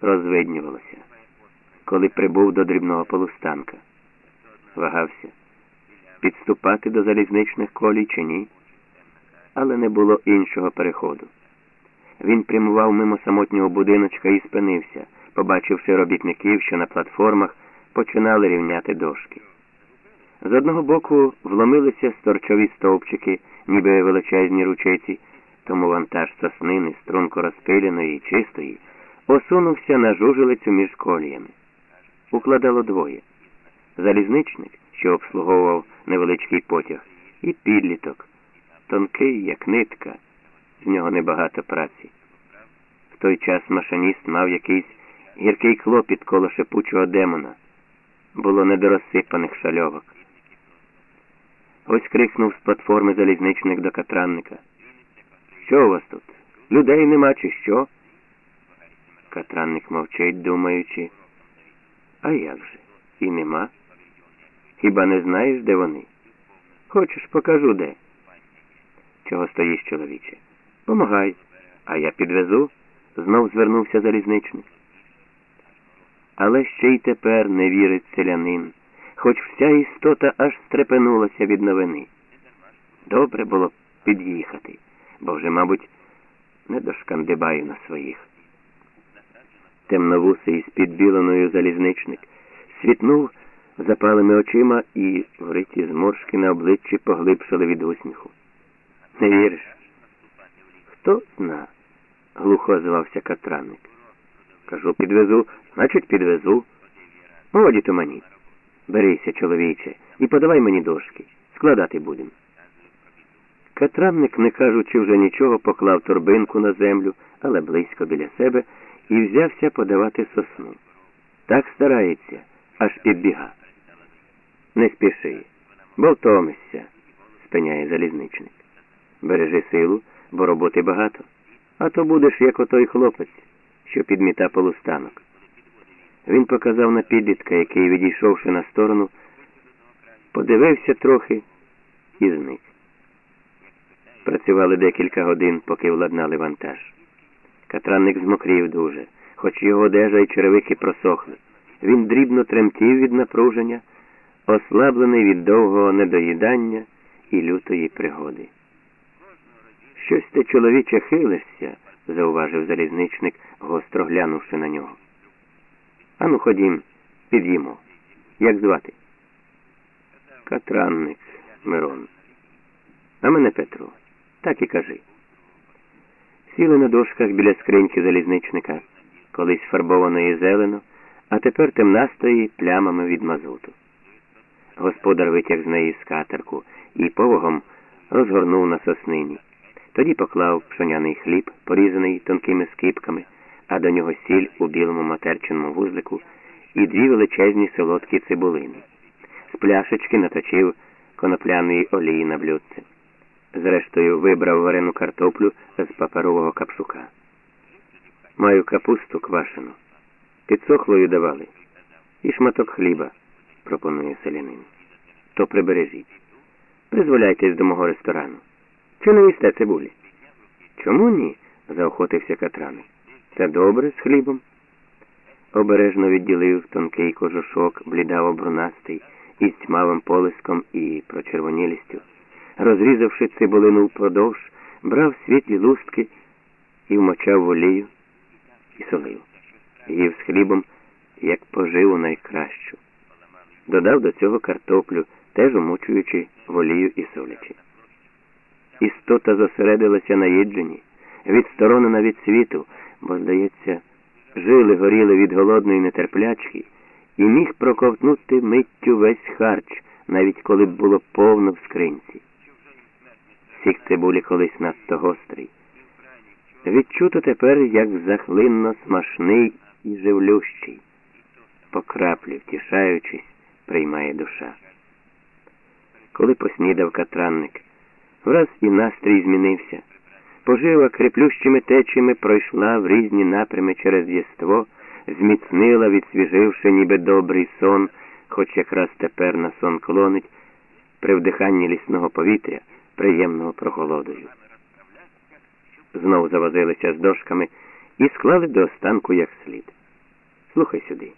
розвиднювалося, коли прибув до дрібного полустанка. Вагався, підступати до залізничних колій чи ні, але не було іншого переходу. Він прямував мимо самотнього будиночка і спинився, побачивши робітників, що на платформах починали рівняти дошки. З одного боку вломилися сторчові стовпчики, ніби величезні ручиці, тому вантаж соснини, струнко розпиленої і чистої, осунувся на жужелицю між коліями. Укладало двоє. Залізничник, що обслуговував невеличкий потяг, і підліток, тонкий, як нитка, з нього небагато праці. В той час машиніст мав якийсь гіркий клопіт коло шепучого демона. Було не до розсипаних шальовок. Ось крикнув з платформи залізничник до катранника. Що у вас тут? Людей нема, чи що? Катранник мовчить, думаючи. А як же? І нема? Хіба не знаєш, де вони? Хочеш, покажу де. Чого стоїш, чоловіче? Помагай, а я підвезу, знов звернувся залізничник. Але ще й тепер не вірить селянин, хоч вся істота аж стрепенулася від новини. Добре було б під'їхати, бо вже, мабуть, не дошкандибаю на своїх. Темновусий з підбіленою залізничник світнув запалими очима і вриті зморшки на обличчі поглибшили від усміху. Не віриш? Хто зна? глухо звався Катранник. Кажу, підвезу, значить, підвезу. Годі то мені. Берися, чоловіче, і подавай мені дошки. Складати будемо. Катранник, не кажучи вже нічого, поклав торбинку на землю, але близько біля себе, і взявся подавати сосну. Так старається, аж підбіга. Не спіши, бо втомишся, спиняє залізничник. Бережи силу, бо роботи багато, а то будеш, як отой хлопець, що підміта полустанок. Він показав на підлітка, який, відійшовши на сторону, подивився трохи і зник. Працювали декілька годин, поки владнали вантаж. Катранник змокрів дуже, хоч його одежа й черевики просохли. Він дрібно тремтів від напруження, ослаблений від довгого недоїдання і лютої пригоди. Щось ти, чоловіче, хилишся, зауважив залізничник, гостро глянувши на нього. Ану, ходім, під'їмо. Як звати? Катранник, Мирон. А мене Петро. Так і кажи. Сіли на дошках біля скриньки залізничника, колись фарбованої зелено, а тепер темнастої плямами від мазуту. Господар витяг з неї скатерку і повагом розгорнув на соснині. Тоді поклав пшоняний хліб, порізаний тонкими скипками, а до нього сіль у білому матерчиному вузлику і дві величезні солодкі цибулини. З пляшечки наточив конопляної олії на блюдце. Зрештою, вибрав варену картоплю з паперового капшука. Маю капусту квашену. Підсохлою давали. І шматок хліба, пропонує селянин. То прибережіть. Призволяйтесь до мого ресторану. Чи не їсте цибулі? Чому ні? заохотився Катраник. Це добре з хлібом. Обережно відділив тонкий кожушок, блідаво брунастий, із тьмавим полиском і прочервонілістю. Розрізавши цибулину впродовж, брав світлі лустки і вмочав в олію і солив. Їв з хлібом, як поживу найкращу. Додав до цього картоплю, теж умочуючи в олію і солячи. Істота зосередилася на їдженні, відсторонена від світу, бо, здається, жили горіли від голодної нетерплячки, і міг проковтнути миттю весь харч, навіть коли б було повно в скринці. Сік цибулі колись надто гострий. Відчуто тепер, як захлинно смашний і живлющий. По краплі, втішаючись, приймає душа. Коли поснідав катранник, враз і настрій змінився. Пожива креплющими течами пройшла в різні напрями через єство, зміцнила, відсвіживши, ніби добрий сон, хоч якраз тепер на сон клонить, при вдиханні лісного повітря, приємного прохолодою. Знов завозилися з дошками і склали до останку як слід. Слухай сюди.